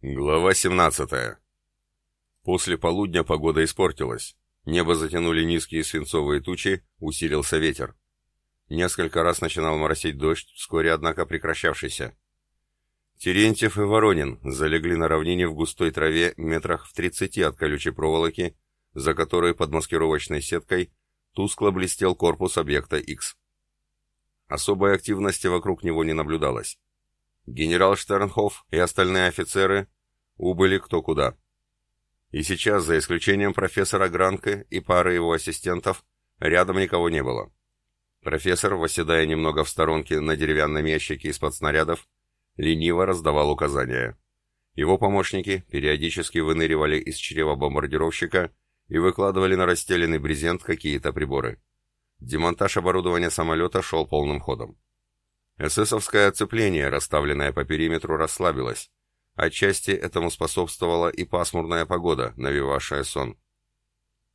Глава 17. После полудня погода испортилась. Небо затянули низкие свинцовые тучи, усилился ветер. Несколько раз начинал моросить дождь, вскоре, однако, прекращавшийся. Терентьев и Воронин залегли на равнине в густой траве метрах в тридцати от колючей проволоки, за которой под маскировочной сеткой тускло блестел корпус объекта X. Особой активности вокруг него не наблюдалось. Генерал Штернхоф и остальные офицеры убыли кто куда. И сейчас, за исключением профессора Гранке и пары его ассистентов, рядом никого не было. Профессор, восседая немного в сторонке на деревянном ящике из-под снарядов, лениво раздавал указания. Его помощники периодически выныривали из чрева бомбардировщика и выкладывали на расстеленный брезент какие-то приборы. Демонтаж оборудования самолета шел полным ходом. Эсэсовское оцепление, расставленное по периметру, расслабилось. Отчасти этому способствовала и пасмурная погода, навевавшая сон.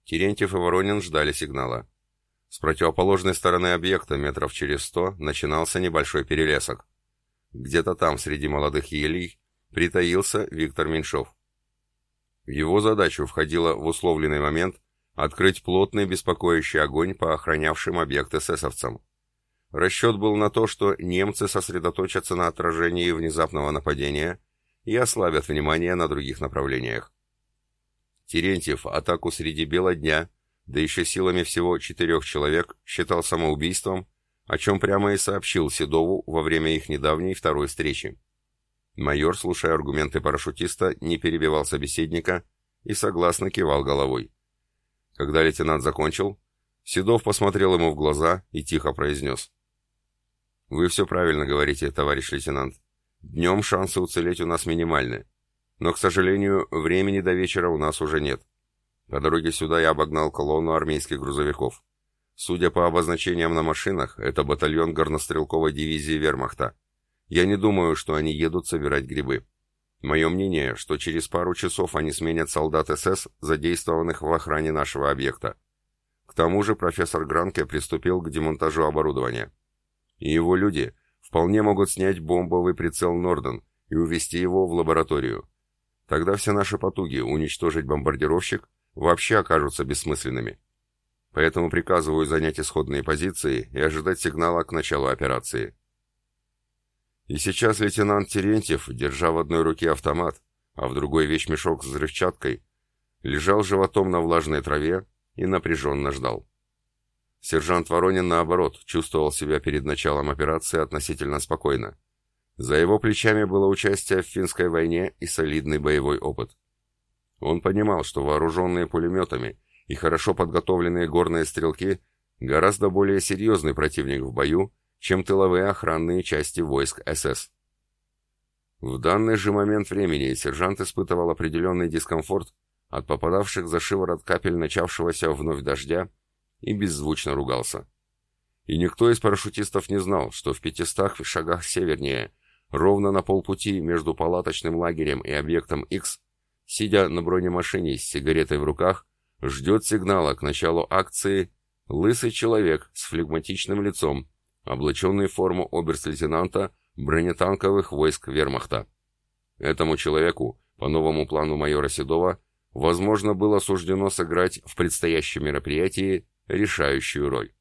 Терентьев и Воронин ждали сигнала. С противоположной стороны объекта, метров через сто, начинался небольшой перелесок. Где-то там, среди молодых елей, притаился Виктор Меньшов. В его задачу входило в условленный момент открыть плотный беспокоящий огонь по охранявшим объект эсэсовцам. Расчет был на то, что немцы сосредоточатся на отражении внезапного нападения и ослабят внимание на других направлениях. Терентьев атаку среди бела дня, да еще силами всего четырех человек, считал самоубийством, о чем прямо и сообщил Седову во время их недавней второй встречи. Майор, слушая аргументы парашютиста, не перебивал собеседника и согласно кивал головой. Когда лейтенант закончил, Седов посмотрел ему в глаза и тихо произнес — вы все правильно говорите, товарищ лейтенант. Днем шансы уцелеть у нас минимальны. Но, к сожалению, времени до вечера у нас уже нет. По дороге сюда я обогнал колонну армейских грузовиков. Судя по обозначениям на машинах, это батальон горнострелковой дивизии вермахта. Я не думаю, что они едут собирать грибы. Мое мнение, что через пару часов они сменят солдат СС, задействованных в охране нашего объекта. К тому же профессор Гранке приступил к демонтажу оборудования и его люди вполне могут снять бомбовый прицел Норден и увести его в лабораторию. Тогда все наши потуги уничтожить бомбардировщик вообще окажутся бессмысленными. Поэтому приказываю занять исходные позиции и ожидать сигнала к началу операции. И сейчас лейтенант Терентьев, держа в одной руке автомат, а в другой вещмешок с взрывчаткой, лежал животом на влажной траве и напряженно ждал. Сержант Воронин, наоборот, чувствовал себя перед началом операции относительно спокойно. За его плечами было участие в финской войне и солидный боевой опыт. Он понимал, что вооруженные пулеметами и хорошо подготовленные горные стрелки гораздо более серьезный противник в бою, чем тыловые охранные части войск СС. В данный же момент времени сержант испытывал определенный дискомфорт от попадавших за шиворот капель начавшегося вновь дождя и беззвучно ругался. И никто из парашютистов не знал, что в пятистах шагах севернее, ровно на полпути между палаточным лагерем и объектом X, сидя на бронемашине с сигаретой в руках, ждет сигнала к началу акции лысый человек с флегматичным лицом, облаченный в форму оберст-лейтенанта бронетанковых войск вермахта. Этому человеку, по новому плану майора Седова, возможно, было суждено сыграть в предстоящем мероприятии решающую роль.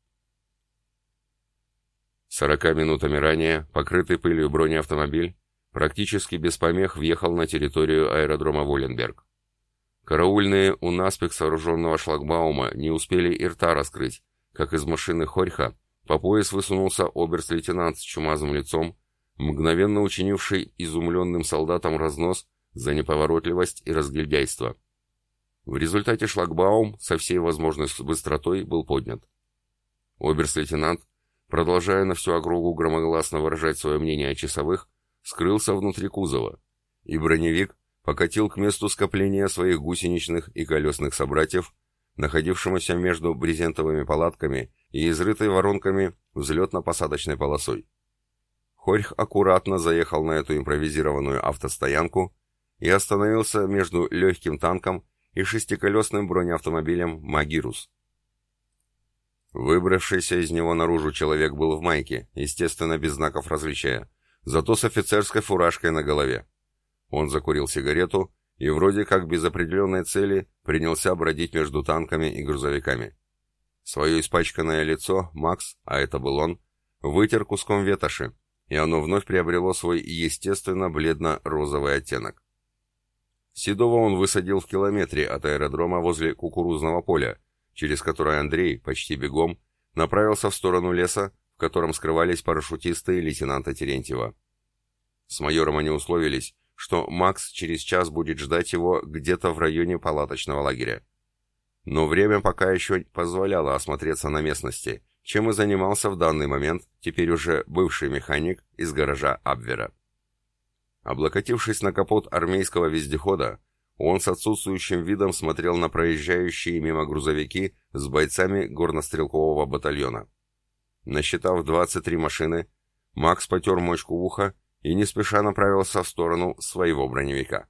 Сорока минутами ранее, покрытый пылью бронеавтомобиль, практически без помех въехал на территорию аэродрома Воленберг. Караульные у наспех сооруженного шлагбаума не успели и рта раскрыть, как из машины Хорьха по пояс высунулся оберст-лейтенант с чумазым лицом, мгновенно учинивший изумленным солдатам разнос за неповоротливость и разгильдяйство. В результате шлагбаум со всей возможной быстротой был поднят. Оберст-лейтенант, продолжая на всю округу громогласно выражать свое мнение о часовых, скрылся внутри кузова, и броневик покатил к месту скопления своих гусеничных и колесных собратьев, находившемуся между брезентовыми палатками и изрытой воронками взлетно-посадочной полосой. Хорьх аккуратно заехал на эту импровизированную автостоянку и остановился между легким танком и шестиколесным бронеавтомобилем «Магирус». Выбравшийся из него наружу человек был в майке, естественно, без знаков различия, зато с офицерской фуражкой на голове. Он закурил сигарету и вроде как без определенной цели принялся бродить между танками и грузовиками. Свое испачканное лицо Макс, а это был он, вытер куском ветоши, и оно вновь приобрело свой естественно бледно-розовый оттенок. Седова он высадил в километре от аэродрома возле кукурузного поля, через которое Андрей, почти бегом, направился в сторону леса, в котором скрывались парашютисты лейтенанта Терентьева. С майором они условились, что Макс через час будет ждать его где-то в районе палаточного лагеря. Но время пока еще позволяло осмотреться на местности, чем и занимался в данный момент теперь уже бывший механик из гаража Абвера. Облокотившись на капот армейского вездехода, он с отсутствующим видом смотрел на проезжающие мимо грузовики с бойцами горнострелкового батальона. Насчитав 23 машины, Макс потер мочку уха и не спеша направился в сторону своего броневика.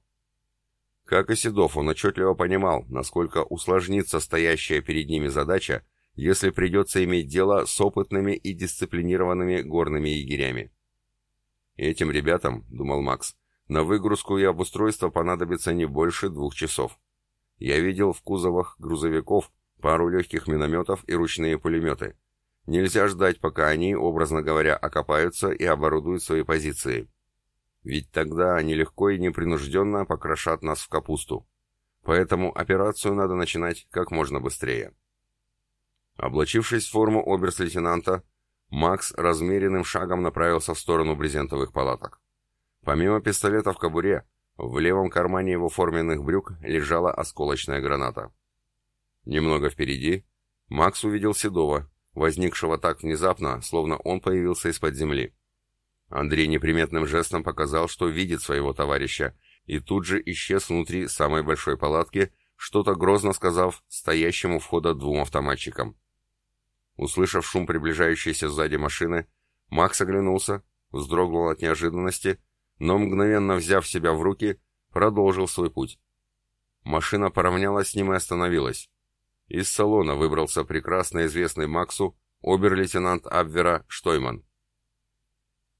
Как и Седов, он отчетливо понимал, насколько усложнится стоящая перед ними задача, если придется иметь дело с опытными и дисциплинированными горными егерями. Этим ребятам, думал Макс, на выгрузку и обустройство понадобится не больше двух часов. Я видел в кузовах грузовиков пару легких минометов и ручные пулеметы. Нельзя ждать, пока они, образно говоря, окопаются и оборудуют свои позиции. Ведь тогда они легко и непринужденно покрошат нас в капусту. Поэтому операцию надо начинать как можно быстрее. Облачившись в форму оберст-лейтенанта, Макс размеренным шагом направился в сторону брезентовых палаток. Помимо пистолета в кобуре, в левом кармане его форменных брюк лежала осколочная граната. Немного впереди Макс увидел Седова, возникшего так внезапно, словно он появился из-под земли. Андрей неприметным жестом показал, что видит своего товарища, и тут же исчез внутри самой большой палатки, что-то грозно сказав стоящему входа двум автоматчикам. Услышав шум приближающейся сзади машины, Макс оглянулся, вздрогнул от неожиданности, но мгновенно взяв себя в руки, продолжил свой путь. Машина поравнялась с ним и остановилась. Из салона выбрался прекрасно известный Максу обер-лейтенант Абвера Штойман.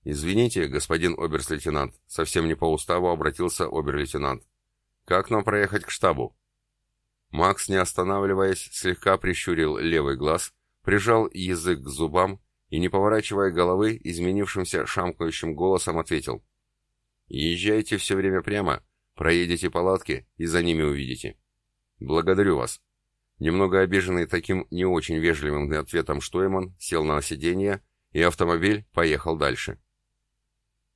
«Извините, господин оберст-лейтенант», совсем не по уставу обратился обер-лейтенант. «Как нам проехать к штабу?» Макс, не останавливаясь, слегка прищурил левый глаз, прижал язык к зубам и, не поворачивая головы, изменившимся шамкающим голосом ответил. «Езжайте все время прямо, проедете палатки и за ними увидите. Благодарю вас». Немного обиженный таким не очень вежливым ответом Штойман сел на сиденье, и автомобиль поехал дальше.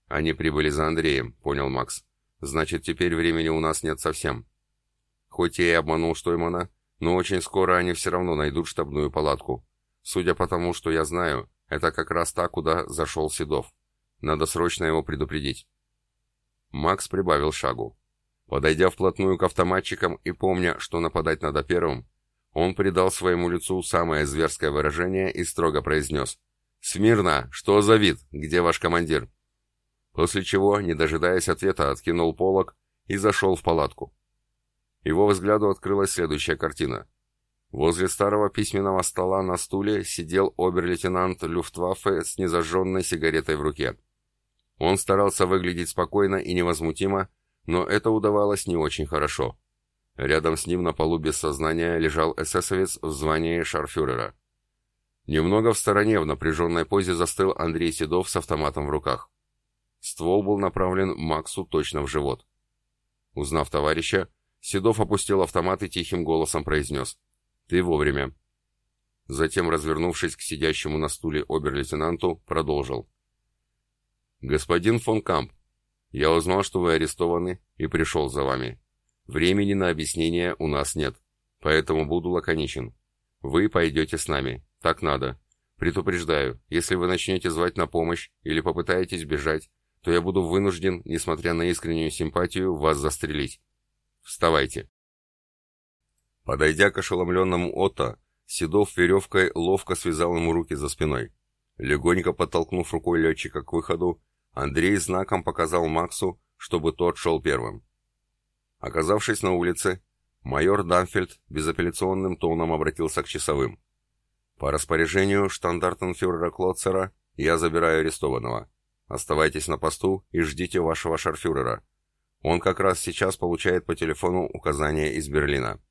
Они прибыли за Андреем, понял Макс. Значит, теперь времени у нас нет совсем. Хоть я и обманул Штоймана, но очень скоро они все равно найдут штабную палатку. Судя по тому, что я знаю, это как раз та, куда зашел Седов. Надо срочно его предупредить. Макс прибавил шагу. Подойдя вплотную к автоматчикам и помня, что нападать надо первым, он придал своему лицу самое зверское выражение и строго произнес «Смирно! Что за вид? Где ваш командир?» После чего, не дожидаясь ответа, откинул полог и зашел в палатку. Его взгляду открылась следующая картина. Возле старого письменного стола на стуле сидел обер-лейтенант Люфтваффе с незажженной сигаретой в руке. Он старался выглядеть спокойно и невозмутимо, но это удавалось не очень хорошо. Рядом с ним на полу без сознания лежал эсэсовец в звании шарфюрера. Немного в стороне в напряженной позе застыл Андрей Седов с автоматом в руках. Ствол был направлен Максу точно в живот. Узнав товарища, Седов опустил автомат и тихим голосом произнес «Ты вовремя». Затем, развернувшись к сидящему на стуле обер-лейтенанту, продолжил. «Господин фон Камп, я узнал, что вы арестованы и пришел за вами. Времени на объяснение у нас нет, поэтому буду лаконичен. Вы пойдете с нами, так надо. Предупреждаю, если вы начнете звать на помощь или попытаетесь бежать, то я буду вынужден, несмотря на искреннюю симпатию, вас застрелить. Вставайте. Подойдя к ошеломленному Отто, Седов веревкой ловко связал ему руки за спиной. Легонько подтолкнув рукой летчика к выходу, Андрей знаком показал Максу, чтобы тот шел первым. Оказавшись на улице, майор Данфельд безапелляционным тоном обратился к часовым. «По распоряжению штандартенфюрера Клотцера я забираю арестованного. Оставайтесь на посту и ждите вашего шарфюрера. Он как раз сейчас получает по телефону указания из Берлина.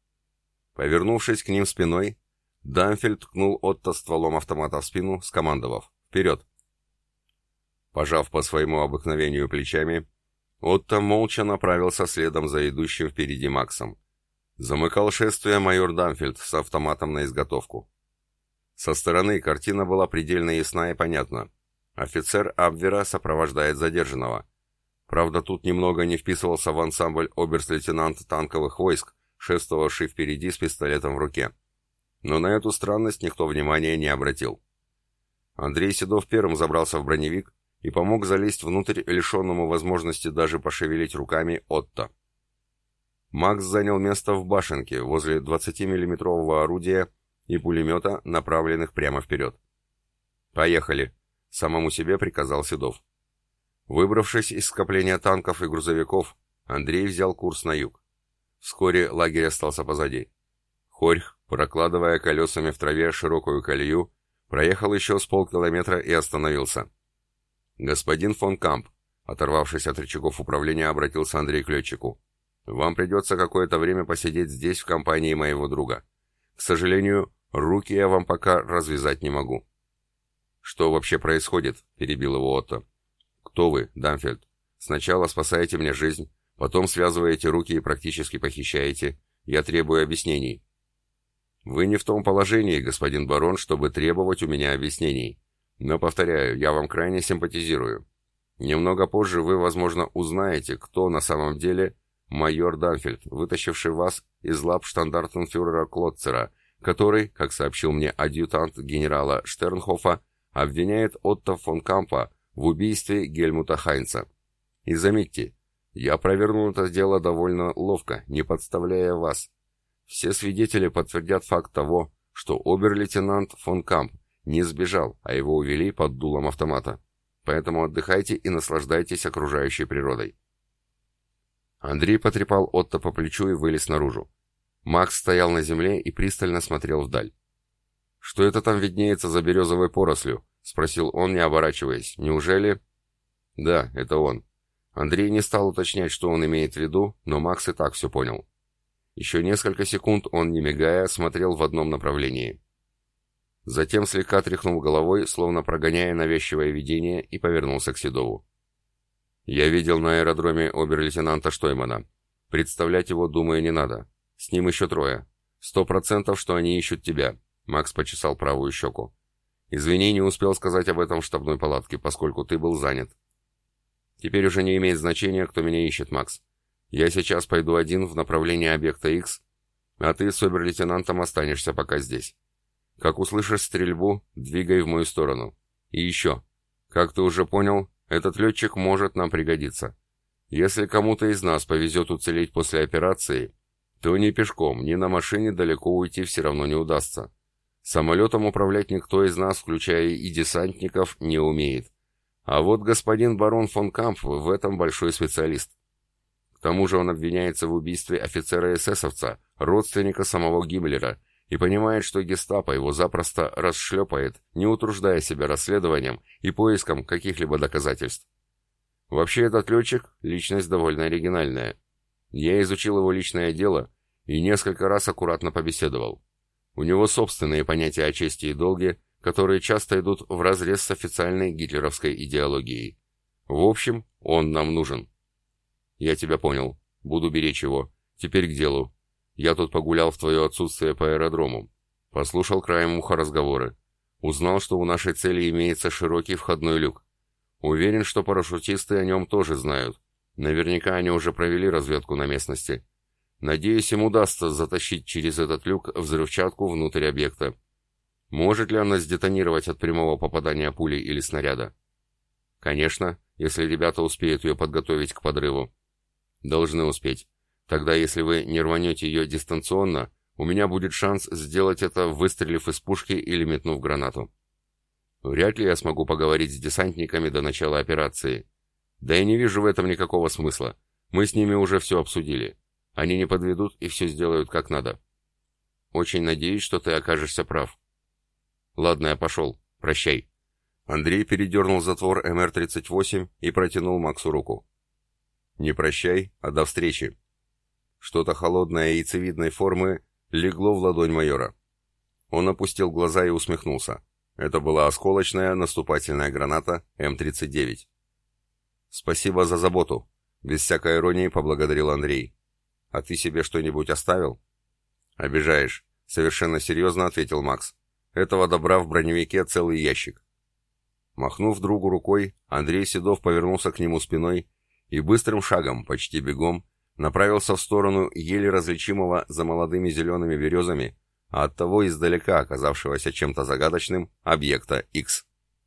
Повернувшись к ним спиной, Дамфельд ткнул Отто стволом автомата в спину, скомандовав «Вперед!». Пожав по своему обыкновению плечами, Отто молча направился следом за идущим впереди Максом. Замыкал шествие майор Дамфельд с автоматом на изготовку. Со стороны картина была предельно ясна и понятна. Офицер Абвера сопровождает задержанного. Правда, тут немного не вписывался в ансамбль оберст-лейтенант танковых войск, шествовавший впереди с пистолетом в руке. Но на эту странность никто внимания не обратил. Андрей Седов первым забрался в броневик и помог залезть внутрь лишенному возможности даже пошевелить руками Отто. Макс занял место в башенке возле 20-миллиметрового орудия и пулемета, направленных прямо вперед. «Поехали!» — самому себе приказал Седов. Выбравшись из скопления танков и грузовиков, Андрей взял курс на юг. Вскоре лагерь остался позади. Хорьх, прокладывая колесами в траве широкую колею, проехал еще с полкилометра и остановился. «Господин фон Камп», оторвавшись от рычагов управления, обратился Андрей к летчику. «Вам придется какое-то время посидеть здесь в компании моего друга. К сожалению, руки я вам пока развязать не могу». «Что вообще происходит?» — перебил его Отто. «Кто вы, Дамфельд? Сначала спасаете мне жизнь, потом связываете руки и практически похищаете. Я требую объяснений». «Вы не в том положении, господин барон, чтобы требовать у меня объяснений. Но, повторяю, я вам крайне симпатизирую. Немного позже вы, возможно, узнаете, кто на самом деле майор Данфельд, вытащивший вас из лап штандартенфюрера Клотцера, который, как сообщил мне адъютант генерала Штернхофа, обвиняет Отто фон Кампа в убийстве Гельмута Хайнца. И заметьте, я провернул это дело довольно ловко, не подставляя вас. Все свидетели подтвердят факт того, что обер-лейтенант фон Камп не сбежал, а его увели под дулом автомата. Поэтому отдыхайте и наслаждайтесь окружающей природой. Андрей потрепал Отто по плечу и вылез наружу. Макс стоял на земле и пристально смотрел вдаль. «Что это там виднеется за березовой порослью?» — спросил он, не оборачиваясь. «Неужели...» «Да, это он». Андрей не стал уточнять, что он имеет в виду, но Макс и так все понял. Еще несколько секунд он, не мигая, смотрел в одном направлении. Затем слегка тряхнул головой, словно прогоняя навязчивое видение, и повернулся к Седову. «Я видел на аэродроме обер-лейтенанта Штоймана. Представлять его, думаю, не надо. С ним еще трое. Сто процентов, что они ищут тебя», — Макс почесал правую щеку. Извини, не успел сказать об этом в штабной палатке, поскольку ты был занят. Теперь уже не имеет значения, кто меня ищет, Макс. Я сейчас пойду один в направлении объекта X, а ты с обер-лейтенантом останешься пока здесь. Как услышишь стрельбу, двигай в мою сторону. И еще. Как ты уже понял, этот летчик может нам пригодиться. Если кому-то из нас повезет уцелеть после операции, то ни пешком, ни на машине далеко уйти все равно не удастся. Самолетом управлять никто из нас, включая и десантников, не умеет. А вот господин барон фон Камп в этом большой специалист. К тому же он обвиняется в убийстве офицера-эсэсовца, родственника самого Гиммлера, и понимает, что гестапо его запросто расшлепает, не утруждая себя расследованием и поиском каких-либо доказательств. Вообще этот летчик – личность довольно оригинальная. Я изучил его личное дело и несколько раз аккуратно побеседовал. У него собственные понятия о чести и долге, которые часто идут вразрез с официальной гитлеровской идеологией. В общем, он нам нужен. Я тебя понял. Буду беречь его. Теперь к делу. Я тут погулял в твое отсутствие по аэродрому. Послушал краем уха разговоры. Узнал, что у нашей цели имеется широкий входной люк. Уверен, что парашютисты о нем тоже знают. Наверняка они уже провели разведку на местности. Надеюсь, им удастся затащить через этот люк взрывчатку внутрь объекта. Может ли она сдетонировать от прямого попадания пули или снаряда? Конечно, если ребята успеют ее подготовить к подрыву. Должны успеть. Тогда, если вы не рванете ее дистанционно, у меня будет шанс сделать это, выстрелив из пушки или метнув гранату. Вряд ли я смогу поговорить с десантниками до начала операции. Да я не вижу в этом никакого смысла. Мы с ними уже все обсудили. Они не подведут и все сделают как надо. Очень надеюсь, что ты окажешься прав. Ладно, я пошел. Прощай. Андрей передернул затвор МР-38 и протянул Максу руку. Не прощай, а до встречи. Что-то холодное яйцевидной формы легло в ладонь майора. Он опустил глаза и усмехнулся. Это была осколочная наступательная граната М-39. «Спасибо за заботу», — без всякой иронии поблагодарил Андрей. «А ты себе что-нибудь оставил?» «Обижаешь», — совершенно серьезно ответил Макс. «Этого добра в броневике целый ящик». Махнув другу рукой, Андрей Седов повернулся к нему спиной и быстрым шагом, почти бегом, направился в сторону еле различимого за молодыми зелеными березами, а оттого издалека оказавшегося чем-то загадочным, объекта X.